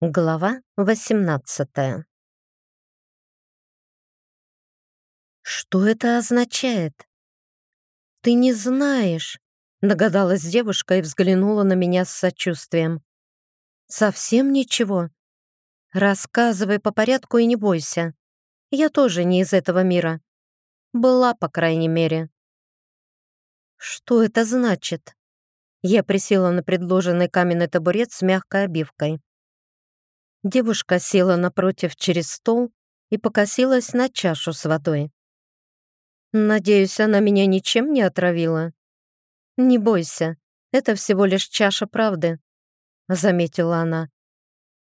Глава 18 «Что это означает?» «Ты не знаешь», — догадалась девушка и взглянула на меня с сочувствием. «Совсем ничего? Рассказывай по порядку и не бойся. Я тоже не из этого мира. Была, по крайней мере». «Что это значит?» Я присела на предложенный каменный табурет с мягкой обивкой. Девушка села напротив через стол и покосилась на чашу с водой. «Надеюсь, она меня ничем не отравила?» «Не бойся, это всего лишь чаша правды», — заметила она.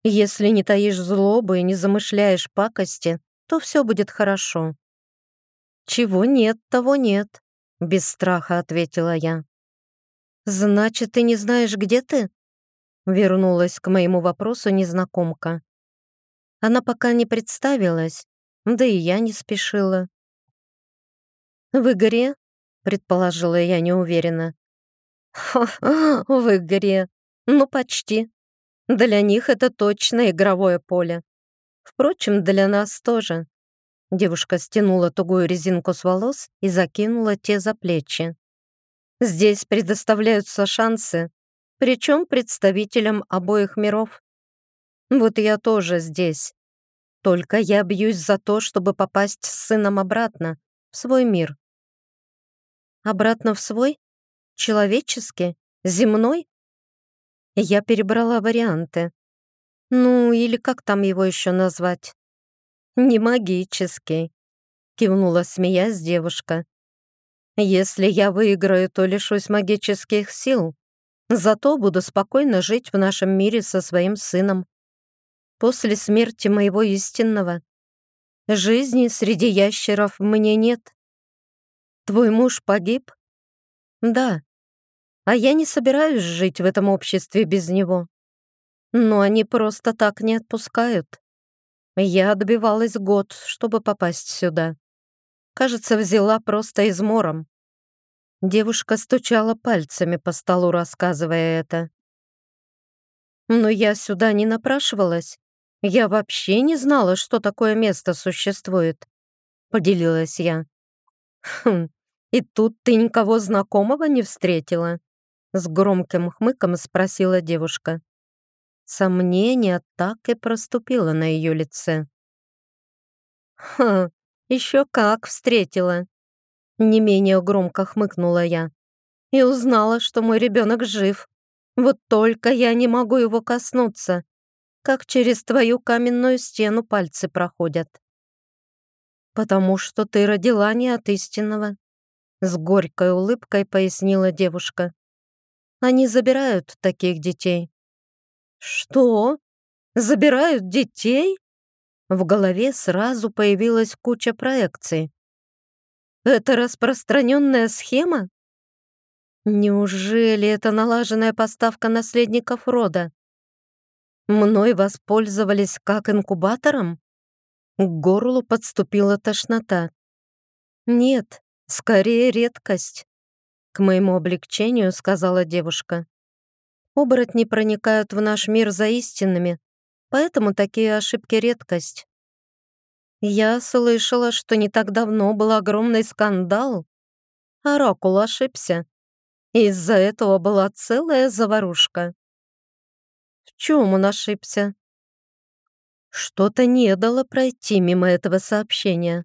«Если не таишь злобы и не замышляешь пакости, то все будет хорошо». «Чего нет, того нет», — без страха ответила я. «Значит, ты не знаешь, где ты?» Вернулась к моему вопросу незнакомка. Она пока не представилась, да и я не спешила. «В игре?» — предположила я неуверенно. «Ха, в игре. Ну, почти. Для них это точно игровое поле. Впрочем, для нас тоже». Девушка стянула тугую резинку с волос и закинула те за плечи. «Здесь предоставляются шансы причем представителям обоих миров. Вот я тоже здесь. Только я бьюсь за то, чтобы попасть с сыном обратно, в свой мир. Обратно в свой? Человеческий? Земной? Я перебрала варианты. Ну, или как там его еще назвать? Не магический, кивнула смеясь девушка. Если я выиграю, то лишусь магических сил, Зато буду спокойно жить в нашем мире со своим сыном. После смерти моего истинного. Жизни среди ящеров мне нет. Твой муж погиб? Да. А я не собираюсь жить в этом обществе без него. Но они просто так не отпускают. Я отбивалась год, чтобы попасть сюда. Кажется, взяла просто измором. Девушка стучала пальцами по столу, рассказывая это. «Но я сюда не напрашивалась. Я вообще не знала, что такое место существует», — поделилась я. «Хм, и тут ты никого знакомого не встретила?» С громким хмыком спросила девушка. Сомнение так и проступило на ее лице. «Ха, еще как встретила!» Не менее громко хмыкнула я. И узнала, что мой ребенок жив. Вот только я не могу его коснуться. Как через твою каменную стену пальцы проходят. «Потому что ты родила не от истинного», — с горькой улыбкой пояснила девушка. «Они забирают таких детей». «Что? Забирают детей?» В голове сразу появилась куча проекций. Это распространенная схема? Неужели это налаженная поставка наследников рода? Мной воспользовались как инкубатором? К горлу подступила тошнота. Нет, скорее редкость. К моему облегчению сказала девушка. Оборотни проникают в наш мир за истинными, поэтому такие ошибки редкость. Я слышала, что не так давно был огромный скандал. Оракул ошибся. Из-за этого была целая заварушка. В чем он ошибся? Что-то не дало пройти мимо этого сообщения.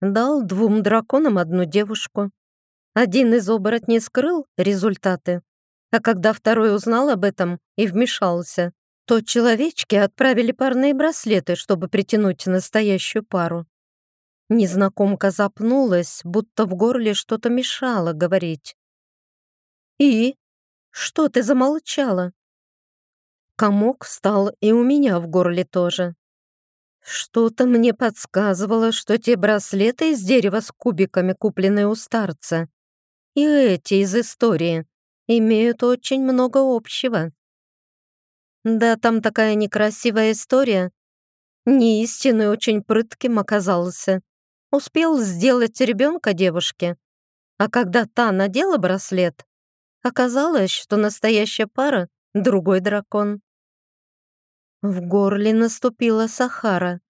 Дал двум драконам одну девушку. Один из оборотней скрыл результаты, а когда второй узнал об этом и вмешался, то человечки отправили парные браслеты, чтобы притянуть настоящую пару. Незнакомка запнулась, будто в горле что-то мешало говорить. «И? Что ты замолчала?» Комок встал и у меня в горле тоже. Что-то мне подсказывало, что те браслеты из дерева с кубиками, купленные у старца, и эти из истории, имеют очень много общего. Да, там такая некрасивая история. Неистинный очень прытким оказался. Успел сделать ребенка девушке. А когда та надела браслет, оказалось, что настоящая пара — другой дракон. В горле наступила Сахара.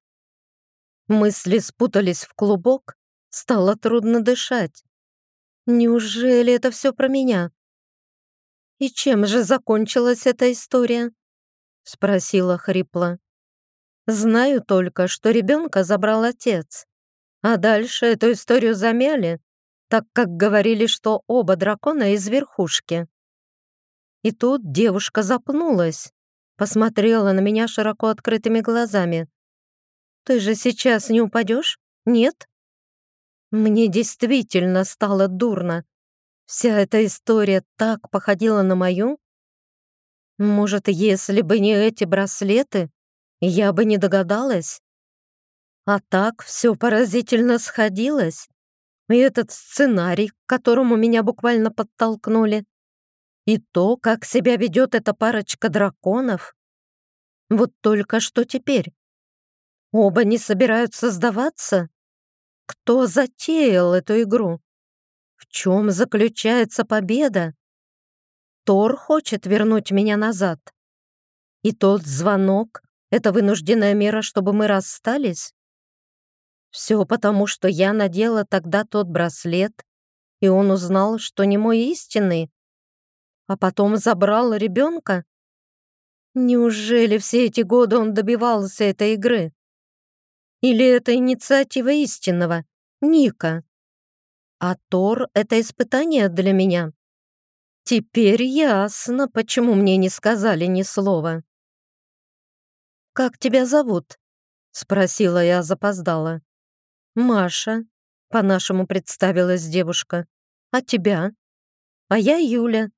Мысли спутались в клубок, стало трудно дышать. Неужели это все про меня? «И чем же закончилась эта история?» — спросила хрипло. «Знаю только, что ребенка забрал отец, а дальше эту историю замяли, так как говорили, что оба дракона из верхушки». И тут девушка запнулась, посмотрела на меня широко открытыми глазами. «Ты же сейчас не упадешь? Нет?» Мне действительно стало дурно. Вся эта история так походила на мою. Может, если бы не эти браслеты, я бы не догадалась. А так все поразительно сходилось. И этот сценарий, к которому меня буквально подтолкнули, и то, как себя ведет эта парочка драконов. Вот только что теперь? Оба не собираются сдаваться? Кто затеял эту игру? В чем заключается победа? Тор хочет вернуть меня назад. И тот звонок — это вынужденная мера, чтобы мы расстались? Все потому, что я надела тогда тот браслет, и он узнал, что не мой истинный, а потом забрал ребенка? Неужели все эти годы он добивался этой игры? Или это инициатива истинного, Ника? А Тор — это испытание для меня. Теперь ясно, почему мне не сказали ни слова. «Как тебя зовут?» — спросила я запоздала. «Маша», — по-нашему представилась девушка. «А тебя?» «А я Юля.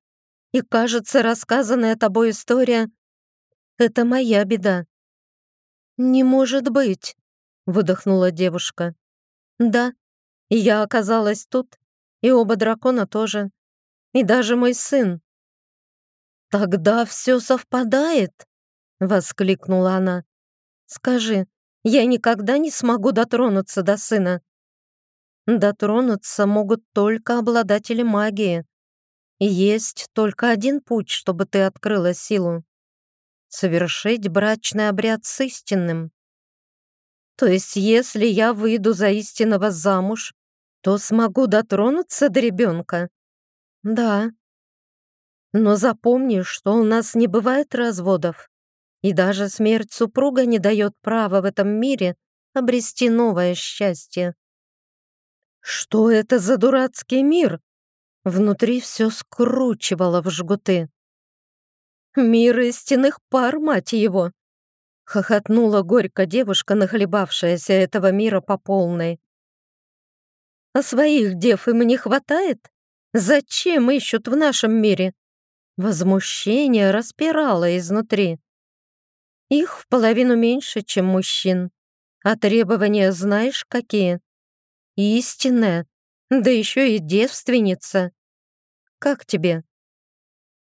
И, кажется, рассказанная тобой история — это моя беда». «Не может быть», — выдохнула девушка. «Да, я оказалась тут, и оба дракона тоже, и даже мой сын». «Тогда все совпадает», — воскликнула она. «Скажи, я никогда не смогу дотронуться до сына?» «Дотронуться могут только обладатели магии», и есть только один путь, чтобы ты открыла силу. Совершить брачный обряд с истинным. То есть, если я выйду за истинного замуж, то смогу дотронуться до ребенка? Да. Но запомни, что у нас не бывает разводов, и даже смерть супруга не дает права в этом мире обрести новое счастье. Что это за дурацкий мир, Внутри все скручивало в жгуты. «Мир истинных пар, мать его!» Хохотнула горько девушка, нахлебавшаяся этого мира по полной. «А своих дев им не хватает? Зачем ищут в нашем мире?» Возмущение распирало изнутри. Их в половину меньше, чем мужчин. А требования знаешь какие? Истинное, да еще и девственница. Как тебе?»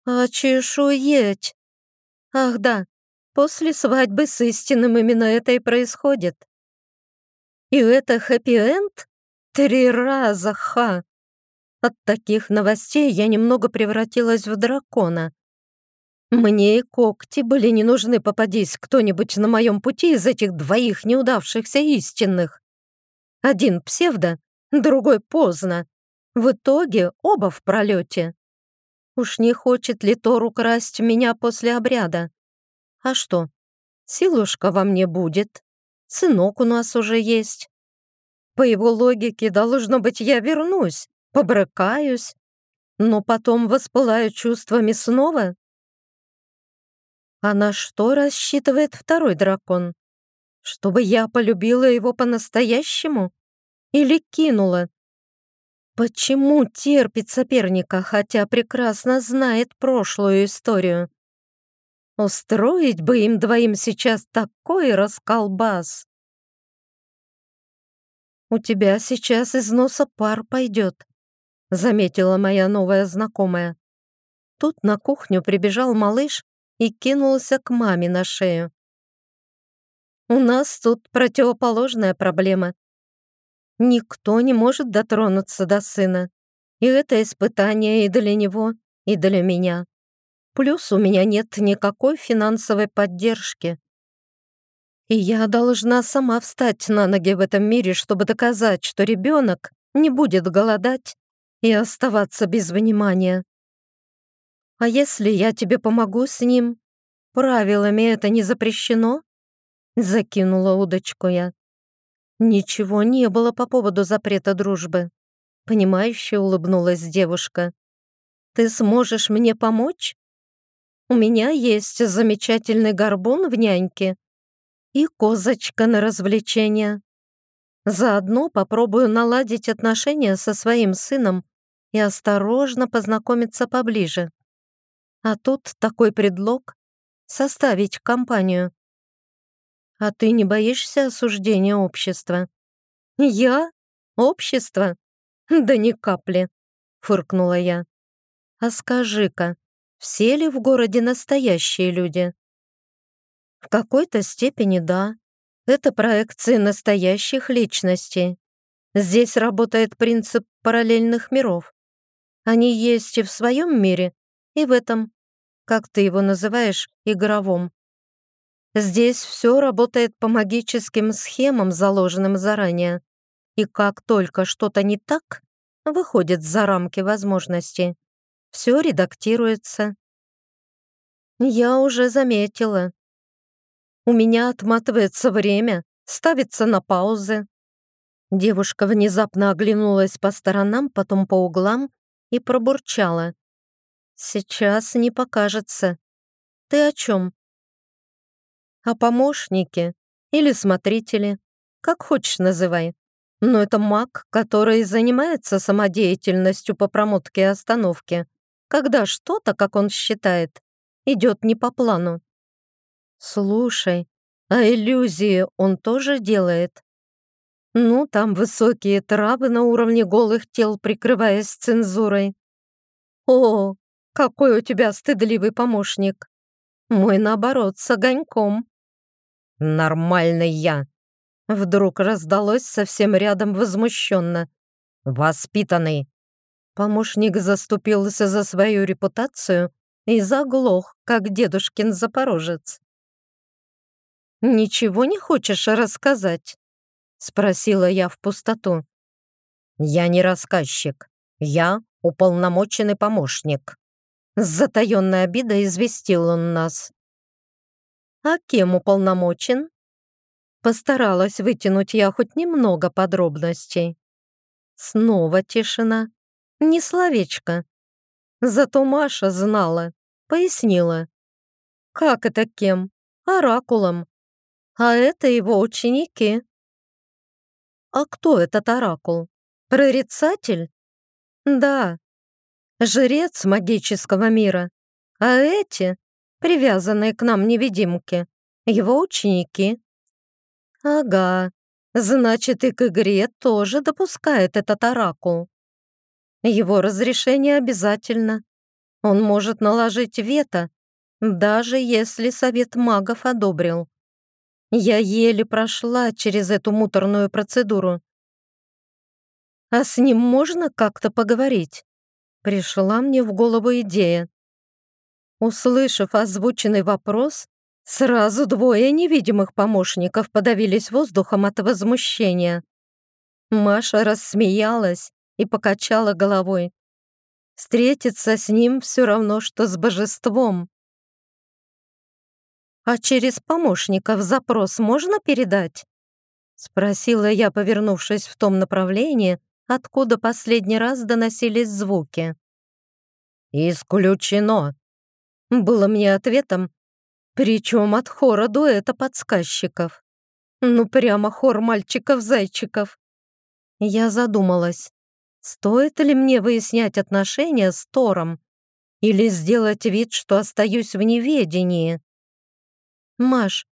«А чешуеть!» «Ах да, после свадьбы с истинным именно это и происходит». «И это хэппи-энд? Три раза, ха!» От таких новостей я немного превратилась в дракона. Мне и когти были не нужны, попадись кто-нибудь на моем пути из этих двоих неудавшихся истинных. Один псевдо, другой поздно. В итоге оба в пролете. Уж не хочет ли Тор украсть меня после обряда? А что, силушка во мне будет, сынок у нас уже есть. По его логике, должно быть, я вернусь, побрыкаюсь, но потом воспылаю чувствами снова. А на что рассчитывает второй дракон? Чтобы я полюбила его по-настоящему? Или кинула? Почему терпит соперника, хотя прекрасно знает прошлую историю? Устроить бы им двоим сейчас такой расколбас. «У тебя сейчас из носа пар пойдет», — заметила моя новая знакомая. Тут на кухню прибежал малыш и кинулся к маме на шею. «У нас тут противоположная проблема. Никто не может дотронуться до сына. И это испытание и для него, и для меня. Плюс у меня нет никакой финансовой поддержки. И я должна сама встать на ноги в этом мире, чтобы доказать, что ребенок не будет голодать и оставаться без внимания. А если я тебе помогу с ним? Правилами это не запрещено? Закинула удочку я. Ничего не было по поводу запрета дружбы. Понимающе улыбнулась девушка. Ты сможешь мне помочь? У меня есть замечательный горбун в няньке и козочка на развлечения. Заодно попробую наладить отношения со своим сыном и осторожно познакомиться поближе. А тут такой предлог — составить компанию. А ты не боишься осуждения общества? Я? Общество? Да ни капли, фыркнула я. А скажи-ка, все ли в городе настоящие люди? В какой-то степени да. Это проекции настоящих личностей. Здесь работает принцип параллельных миров. Они есть и в своем мире, и в этом, как ты его называешь, игровом. Здесь все работает по магическим схемам, заложенным заранее. И как только что-то не так, выходит за рамки возможностей. Все редактируется. Я уже заметила. У меня отматывается время, ставится на паузы. Девушка внезапно оглянулась по сторонам, потом по углам и пробурчала. «Сейчас не покажется. Ты о чем?» «О помощнике или смотрителе, как хочешь называй. Но это маг, который занимается самодеятельностью по промотке и остановке, когда что-то, как он считает, идет не по плану. Слушай, а иллюзии он тоже делает? Ну, там высокие травы на уровне голых тел, прикрываясь цензурой. О, какой у тебя стыдливый помощник. Мой, наоборот, с огоньком. Нормальный я. Вдруг раздалось совсем рядом возмущенно. Воспитанный. Помощник заступился за свою репутацию и заглох, как дедушкин запорожец. «Ничего не хочешь рассказать?» Спросила я в пустоту. «Я не рассказчик. Я уполномоченный помощник». С затаённой обидой известил он нас. «А кем уполномочен?» Постаралась вытянуть я хоть немного подробностей. Снова тишина. Ни словечко. Зато Маша знала, пояснила. «Как это кем? Оракулом. А это его ученики. А кто этот оракул? Прорицатель? Да, жрец магического мира. А эти, привязанные к нам невидимки, его ученики. Ага, значит и к игре тоже допускает этот оракул. Его разрешение обязательно. Он может наложить вето, даже если совет магов одобрил. Я еле прошла через эту муторную процедуру. А с ним можно как-то поговорить? Пришла мне в голову идея. Услышав озвученный вопрос, сразу двое невидимых помощников подавились воздухом от возмущения. Маша рассмеялась и покачала головой. Встретиться с ним все равно, что с божеством. «А через помощников запрос можно передать?» Спросила я, повернувшись в том направлении, откуда последний раз доносились звуки. «Исключено!» Было мне ответом, причем от хора дуэта подсказчиков. Ну, прямо хор мальчиков-зайчиков. Я задумалась, стоит ли мне выяснять отношения с Тором или сделать вид, что остаюсь в неведении. «Маш,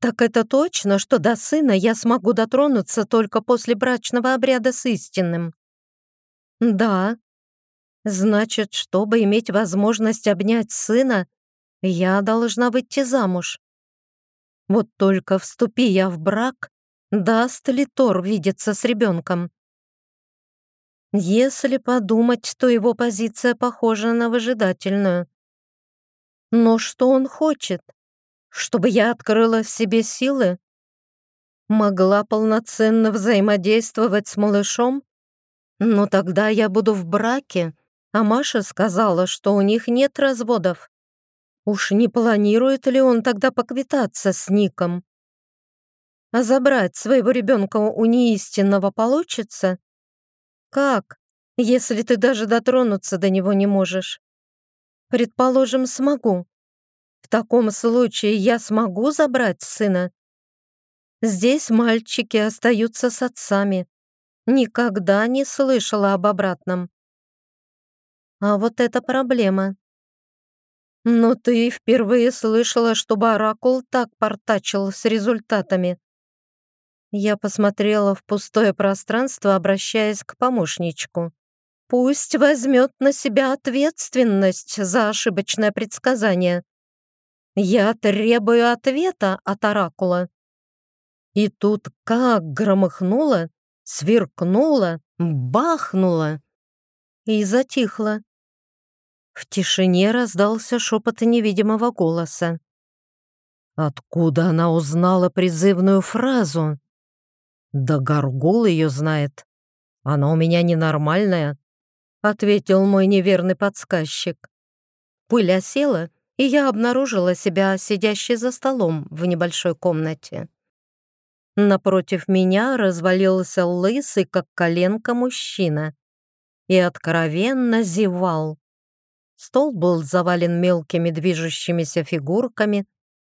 так это точно, что до сына я смогу дотронуться только после брачного обряда с истинным?» «Да. Значит, чтобы иметь возможность обнять сына, я должна выйти замуж. Вот только вступи я в брак, даст ли Тор видеться с ребенком?» Если подумать, то его позиция похожа на выжидательную. Но что он хочет? Чтобы я открыла в себе силы? могла полноценно взаимодействовать с малышом? Ну тогда я буду в браке, а Маша сказала, что у них нет разводов. Уж не планирует ли он тогда поквитаться с Ником? А забрать своего ребенка у неистинного получится? Как, если ты даже дотронуться до него не можешь? Предположим, смогу. В таком случае я смогу забрать сына? Здесь мальчики остаются с отцами. Никогда не слышала об обратном. А вот это проблема. Но ты впервые слышала, чтобы Оракул так портачил с результатами. Я посмотрела в пустое пространство, обращаясь к помощничку. Пусть возьмет на себя ответственность за ошибочное предсказание. Я требую ответа от Оракула. И тут как громыхнуло, сверкнуло, бахнуло и затихло. В тишине раздался шепот невидимого голоса. Откуда она узнала призывную фразу? Да Горгул ее знает. Она у меня ненормальная, ответил мой неверный подсказчик. Пыль осела, и я обнаружила себя сидящей за столом в небольшой комнате. Напротив меня развалился лысый, как коленка, мужчина и откровенно зевал. Стол был завален мелкими движущимися фигурками,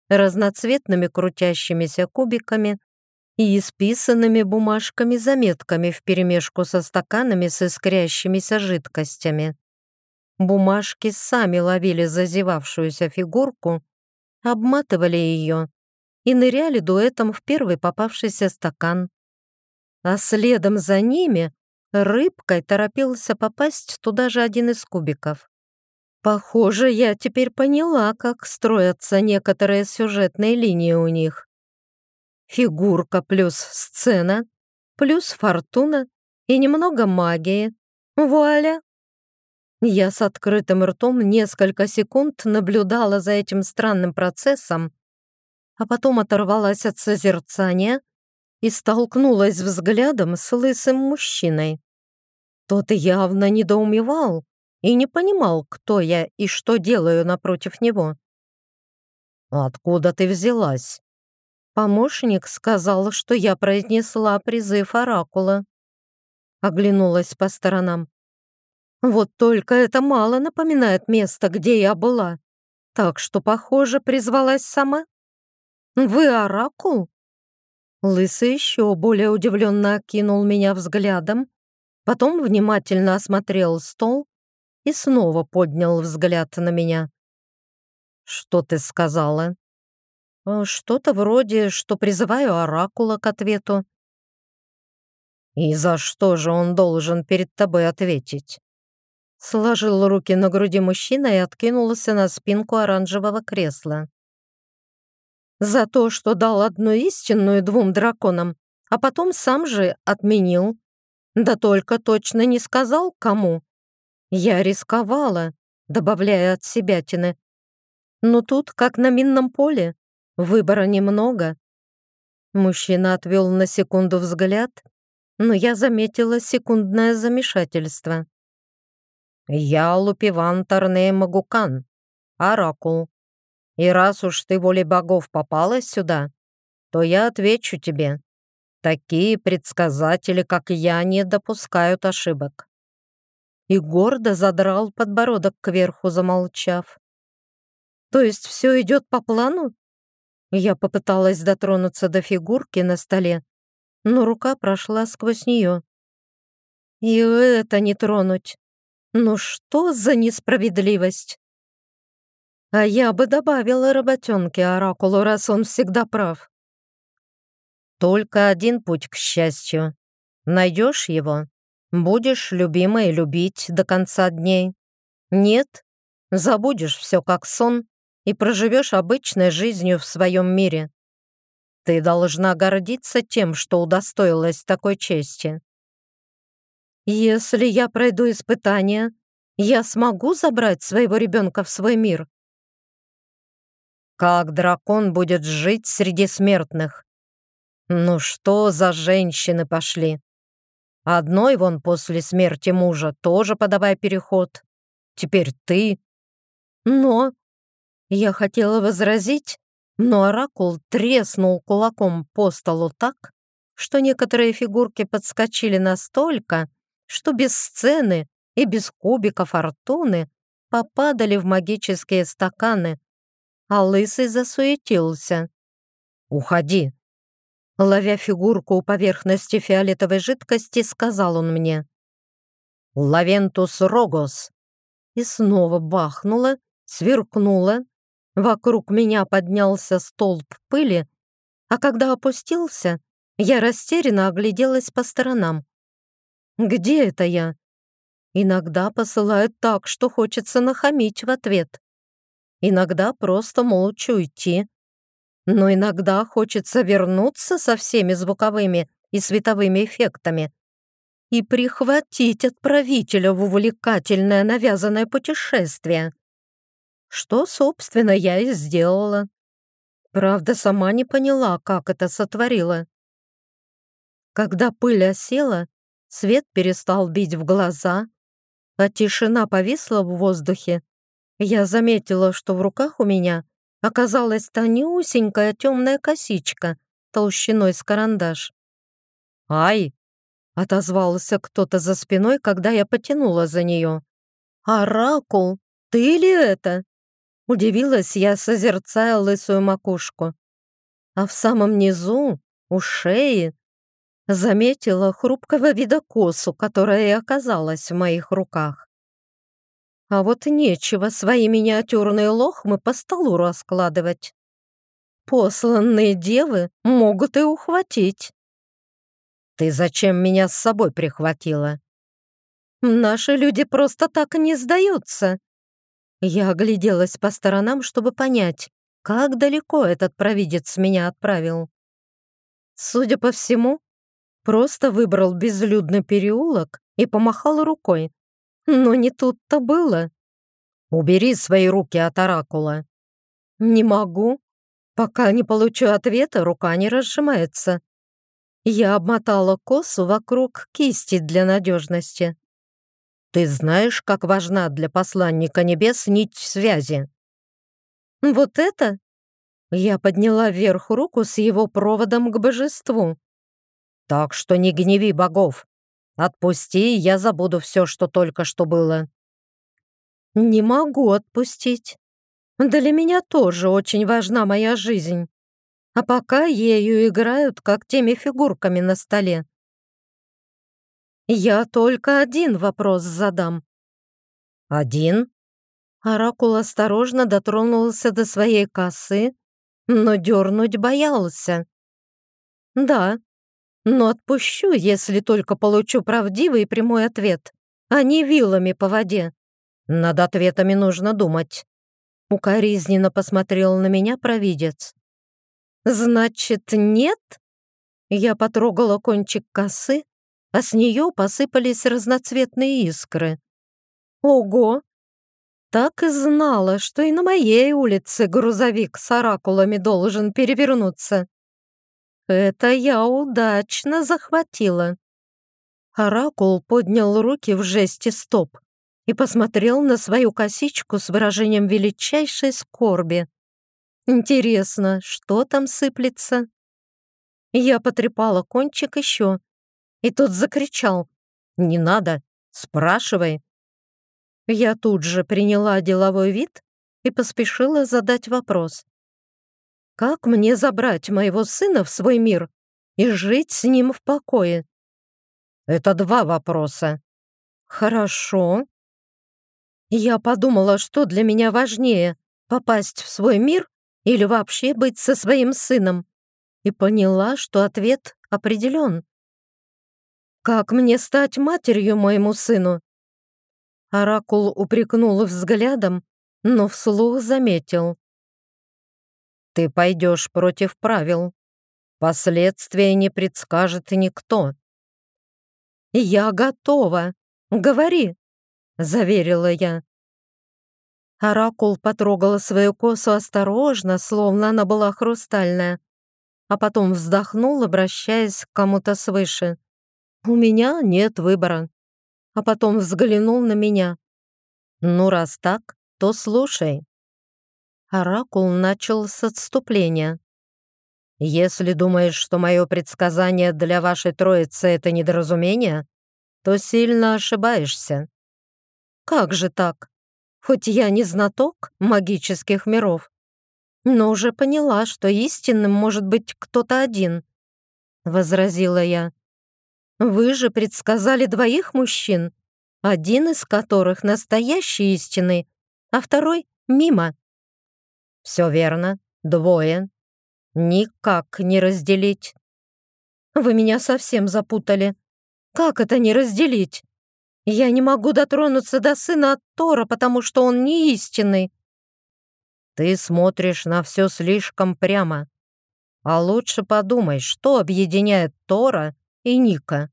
разноцветными крутящимися кубиками и исписанными бумажками-заметками вперемешку со стаканами с искрящимися жидкостями. Бумажки сами ловили зазевавшуюся фигурку, обматывали ее и ныряли дуэтом в первый попавшийся стакан. А следом за ними рыбкой торопился попасть туда же один из кубиков. Похоже, я теперь поняла, как строятся некоторые сюжетные линии у них. Фигурка плюс сцена, плюс фортуна и немного магии. Вуаля! Я с открытым ртом несколько секунд наблюдала за этим странным процессом, а потом оторвалась от созерцания и столкнулась взглядом с лысым мужчиной. Тот явно недоумевал, и не понимал, кто я и что делаю напротив него. «Откуда ты взялась?» Помощник сказал, что я произнесла призыв Оракула. Оглянулась по сторонам. Вот только это мало напоминает место, где я была. Так что, похоже, призвалась сама. «Вы Оракул?» Лысый еще более удивленно окинул меня взглядом, потом внимательно осмотрел стол и снова поднял взгляд на меня. «Что ты сказала?» «Э, «Что-то вроде, что призываю Оракула к ответу». «И за что же он должен перед тобой ответить?» Сложил руки на груди мужчина и откинулся на спинку оранжевого кресла. «За то, что дал одну истинную двум драконам, а потом сам же отменил. Да только точно не сказал, кому. Я рисковала, добавляя от себятины. Но тут, как на минном поле, выбора немного. Мужчина отвел на секунду взгляд, но я заметила секундное замешательство. «Я Лупиван Тарне Магукан, Оракул. И раз уж ты волей богов попала сюда, то я отвечу тебе. Такие предсказатели, как я, не допускают ошибок и гордо задрал подбородок кверху, замолчав. «То есть все идет по плану?» Я попыталась дотронуться до фигурки на столе, но рука прошла сквозь нее. «И это не тронуть! Ну что за несправедливость?» А я бы добавила работенки Оракулу, раз он всегда прав. Только один путь к счастью. Найдешь его, Будешь любимой любить до конца дней. Нет, забудешь все как сон и проживешь обычной жизнью в своем мире. Ты должна гордиться тем, что удостоилась такой чести. Если я пройду испытание, я смогу забрать своего ребенка в свой мир? Как дракон будет жить среди смертных? Ну что за женщины пошли? Одной вон после смерти мужа тоже подавай переход. Теперь ты. Но... Я хотела возразить, но оракул треснул кулаком по столу так, что некоторые фигурки подскочили настолько, что без сцены и без кубика фортуны попадали в магические стаканы, а лысый засуетился. «Уходи!» Ловя фигурку у поверхности фиолетовой жидкости, сказал он мне. «Лавентус рогос!» И снова бахнуло, сверкнуло. Вокруг меня поднялся столб пыли, а когда опустился, я растерянно огляделась по сторонам. «Где это я?» Иногда посылают так, что хочется нахамить в ответ. Иногда просто молча уйти, но иногда хочется вернуться со всеми звуковыми и световыми эффектами и прихватить отправителя в увлекательное навязанное путешествие. Что, собственно, я и сделала. Правда, сама не поняла, как это сотворила. Когда пыль осела, свет перестал бить в глаза, а тишина повисла в воздухе, я заметила, что в руках у меня оказалась тонюсенькая темная косичка толщиной с карандаш. «Ай!» — отозвался кто-то за спиной, когда я потянула за нее. «Оракул, ты ли это?» Удивилась я, созерцая лысую макушку. А в самом низу, у шеи, заметила хрупкого вида косу, которая и оказалась в моих руках. А вот нечего свои миниатюрные лохмы по столу раскладывать. Посланные девы могут и ухватить. Ты зачем меня с собой прихватила? Наши люди просто так не сдаются. Я огляделась по сторонам, чтобы понять, как далеко этот провидец меня отправил. Судя по всему, просто выбрал безлюдный переулок и помахал рукой. Но не тут-то было. Убери свои руки от оракула. Не могу. Пока не получу ответа, рука не разжимается. Я обмотала косу вокруг кисти для надежности. Ты знаешь, как важна для посланника небес нить связи? Вот это? Я подняла вверх руку с его проводом к божеству. Так что не гневи богов. Отпусти, я забуду все, что только что было». «Не могу отпустить. Для меня тоже очень важна моя жизнь. А пока ею играют, как теми фигурками на столе. Я только один вопрос задам». «Один?» Оракул осторожно дотронулся до своей косы, но дернуть боялся. «Да, но отпущу, если только получу правдивый и прямой ответ, а не вилами по воде. Над ответами нужно думать. Укоризненно посмотрел на меня провидец. «Значит, нет?» Я потрогала кончик косы, а с нее посыпались разноцветные искры. «Ого! Так и знала, что и на моей улице грузовик с оракулами должен перевернуться. Это я удачно захватила. Оракул поднял руки в жесте стоп и посмотрел на свою косичку с выражением величайшей скорби. Интересно, что там сыплется? Я потрепала кончик еще, и тот закричал. «Не надо, спрашивай». Я тут же приняла деловой вид и поспешила задать вопрос. Как мне забрать моего сына в свой мир и жить с ним в покое? Это два вопроса. Хорошо. Я подумала, что для меня важнее — попасть в свой мир или вообще быть со своим сыном, и поняла, что ответ определен. «Как мне стать матерью моему сыну?» Оракул упрекнул взглядом, но вслух заметил. Ты пойдешь против правил. Последствия не предскажет никто. «Я готова. Говори», — заверила я. Оракул потрогала свою косу осторожно, словно она была хрустальная. а потом вздохнул, обращаясь к кому-то свыше. «У меня нет выбора». А потом взглянул на меня. «Ну, раз так, то слушай». Оракул начал с отступления. «Если думаешь, что мое предсказание для вашей троицы — это недоразумение, то сильно ошибаешься». «Как же так? Хоть я не знаток магических миров, но уже поняла, что истинным может быть кто-то один», — возразила я. «Вы же предсказали двоих мужчин, один из которых настоящий истинный, а второй — мимо». «Все верно, двое. Никак не разделить». «Вы меня совсем запутали. Как это не разделить? Я не могу дотронуться до сына от Тора, потому что он не истинный». «Ты смотришь на все слишком прямо. А лучше подумай, что объединяет Тора и Ника».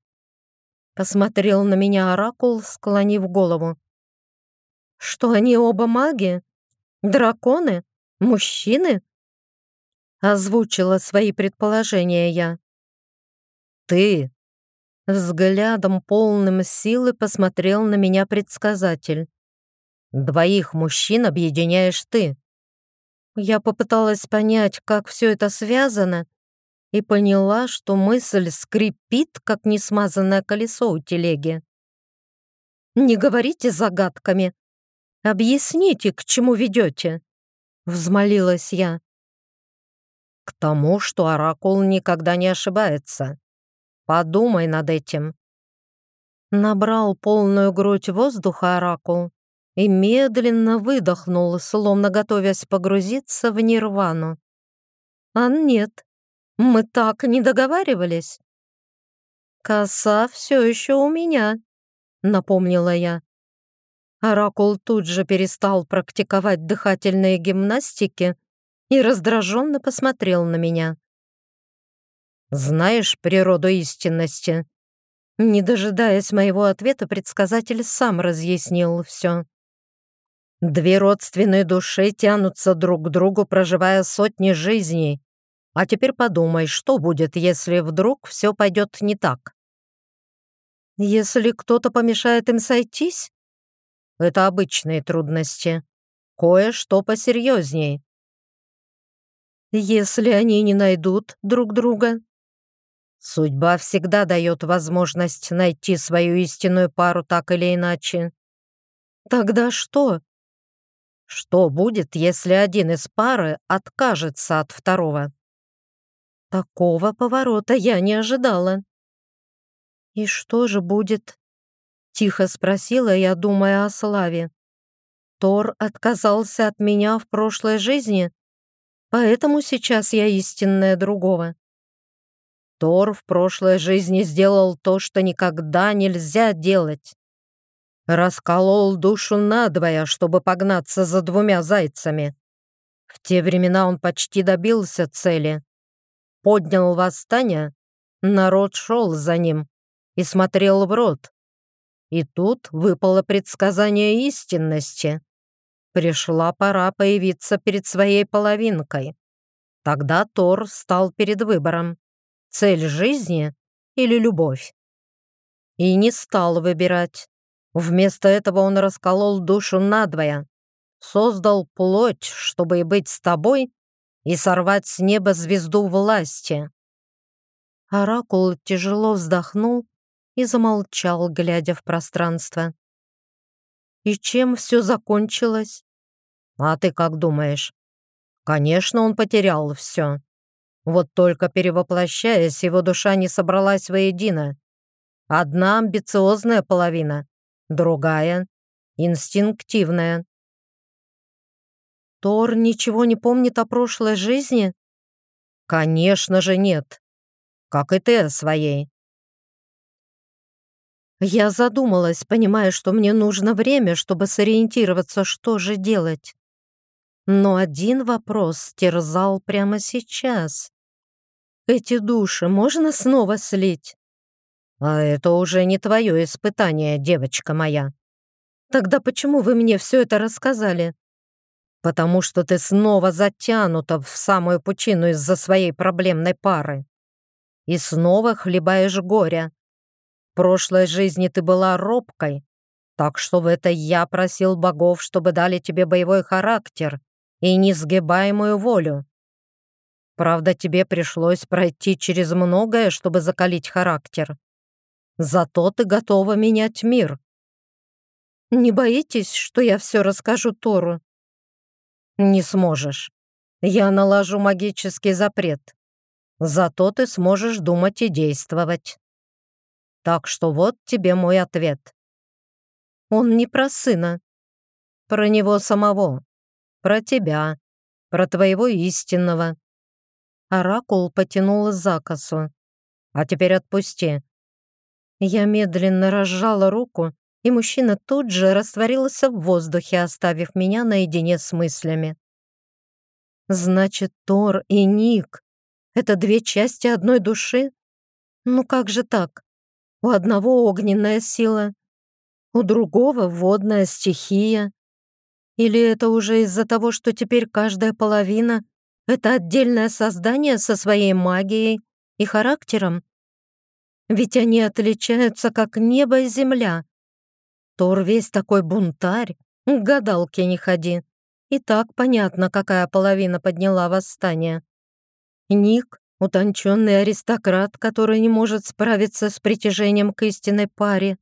Посмотрел на меня Оракул, склонив голову. «Что они оба маги? Драконы? Мужчины?» Озвучила свои предположения я. «Ты!» Взглядом полным силы посмотрел на меня предсказатель. «Двоих мужчин объединяешь ты». Я попыталась понять, как все это связано, и поняла, что мысль скрипит, как несмазанное колесо у телеги. «Не говорите загадками. Объясните, к чему ведете», — взмолилась я. «К тому, что Оракул никогда не ошибается. Подумай над этим». Набрал полную грудь воздуха Оракул и медленно выдохнул, словно готовясь погрузиться в нирвану. А нет, мы так не договаривались. Коса все еще у меня, напомнила я. Оракул тут же перестал практиковать дыхательные гимнастики и раздраженно посмотрел на меня. «Знаешь природу истинности?» Не дожидаясь моего ответа, предсказатель сам разъяснил все. Две родственные души тянутся друг к другу, проживая сотни жизней. А теперь подумай, что будет, если вдруг все пойдет не так? Если кто-то помешает им сойтись? Это обычные трудности. Кое-что посерьезней. Если они не найдут друг друга? Судьба всегда дает возможность найти свою истинную пару так или иначе. Тогда что? Что будет, если один из пары откажется от второго? Такого поворота я не ожидала. «И что же будет?» — тихо спросила я, думая о Славе. «Тор отказался от меня в прошлой жизни, поэтому сейчас я истинная другого». Тор в прошлой жизни сделал то, что никогда нельзя делать. Расколол душу надвое, чтобы погнаться за двумя зайцами. В те времена он почти добился цели поднял восстание, народ шел за ним и смотрел в рот. И тут выпало предсказание истинности. Пришла пора появиться перед своей половинкой. Тогда Тор стал перед выбором. Цель жизни или любовь? И не стал выбирать. Вместо этого он расколол душу надвое, создал плоть, чтобы и быть с тобой, и сорвать с неба звезду власти. Оракул тяжело вздохнул и замолчал, глядя в пространство. И чем все закончилось? А ты как думаешь? Конечно, он потерял все. Вот только перевоплощаясь, его душа не собралась воедино. Одна амбициозная половина, другая — инстинктивная. Тор ничего не помнит о прошлой жизни? Конечно же нет. Как и ты о своей. Я задумалась, понимая, что мне нужно время, чтобы сориентироваться, что же делать. Но один вопрос терзал прямо сейчас. Эти души можно снова слить? А это уже не твое испытание, девочка моя. Тогда почему вы мне все это рассказали? потому что ты снова затянута в самую пучину из-за своей проблемной пары. И снова хлебаешь горя. Прошлой жизни ты была робкой, так что в этой я просил богов, чтобы дали тебе боевой характер и несгибаемую волю. Правда, тебе пришлось пройти через многое, чтобы закалить характер. Зато ты готова менять мир. Не боитесь, что я все расскажу Тору? Не сможешь. Я наложу магический запрет. Зато ты сможешь думать и действовать. Так что вот тебе мой ответ. Он не про сына. Про него самого. Про тебя. Про твоего истинного. Оракул потянул за косу. «А теперь отпусти». Я медленно разжала руку, и мужчина тут же растворился в воздухе, оставив меня наедине с мыслями. «Значит, Тор и Ник — это две части одной души? Ну как же так? У одного огненная сила, у другого водная стихия. Или это уже из-за того, что теперь каждая половина это отдельное создание со своей магией и характером. Ведь они отличаются как небо и земля. Тор весь такой бунтарь, к гадалке не ходи. И так понятно, какая половина подняла восстание. Ник — утонченный аристократ, который не может справиться с притяжением к истинной паре.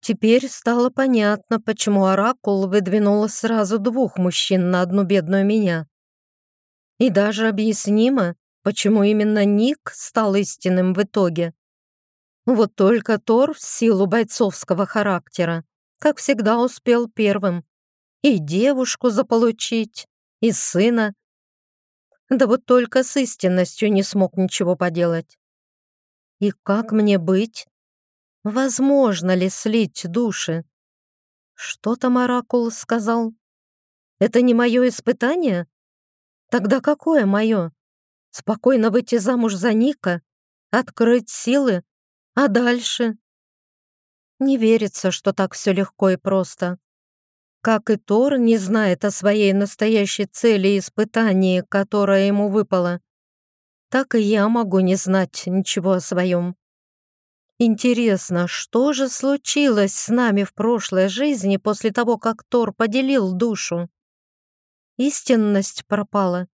Теперь стало понятно, почему Оракул выдвинул сразу двух мужчин на одну бедную меня. И даже объяснимо, почему именно Ник стал истинным в итоге. Вот только Тор в силу бойцовского характера, как всегда, успел первым. И девушку заполучить, и сына. Да вот только с истинностью не смог ничего поделать. И как мне быть? Возможно ли слить души? Что там Оракул сказал? Это не мое испытание? Тогда какое мое? Спокойно выйти замуж за Ника? Открыть силы? А дальше? Не верится, что так все легко и просто. Как и Тор не знает о своей настоящей цели и испытании, которое ему выпало, так и я могу не знать ничего о своем. Интересно, что же случилось с нами в прошлой жизни после того, как Тор поделил душу? истинность пропала?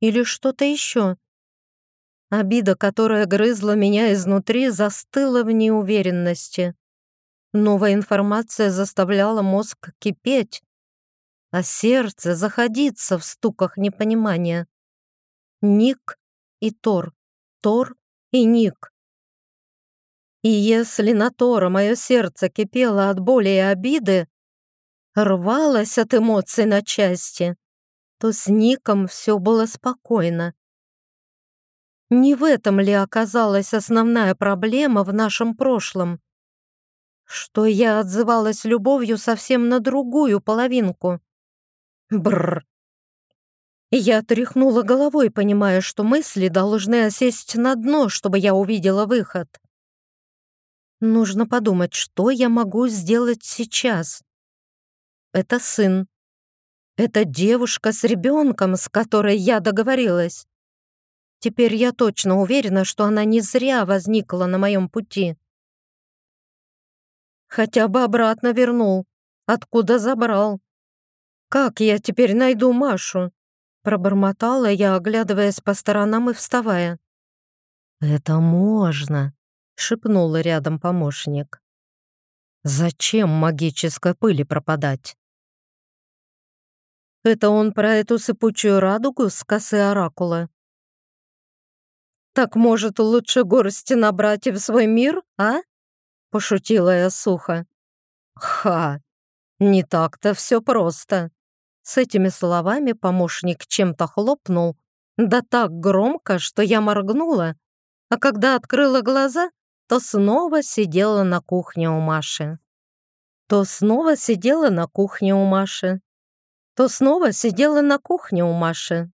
Или что-то еще? Обида, которая грызла меня изнутри, застыла в неуверенности. Новая информация заставляла мозг кипеть, а сердце заходиться в стуках непонимания. Ник и Тор, Тор и Ник. И если на Тора мое сердце кипело от боли и обиды, рвалось от эмоций на части, то с Ником все было спокойно. Не в этом ли оказалась основная проблема в нашем прошлом? Что я отзывалась любовью совсем на другую половинку. Бррр. Я тряхнула головой, понимая, что мысли должны осесть на дно, чтобы я увидела выход. Нужно подумать, что я могу сделать сейчас. Это сын. Это девушка с ребенком, с которой я договорилась. Теперь я точно уверена, что она не зря возникла на моем пути. Хотя бы обратно вернул. Откуда забрал? Как я теперь найду Машу? Пробормотала я, оглядываясь по сторонам и вставая. «Это можно», — шепнул рядом помощник. «Зачем магической пыли пропадать? Это он про эту сыпучую радугу с косы оракула? «Так, может, лучше горсти набрать и в свой мир, а?» Пошутила я сухо. «Ха! Не так-то все просто!» С этими словами помощник чем-то хлопнул, да так громко, что я моргнула, а когда открыла глаза, то снова сидела на кухне у Маши. То снова сидела на кухне у Маши то снова сидела на кухне у Маши.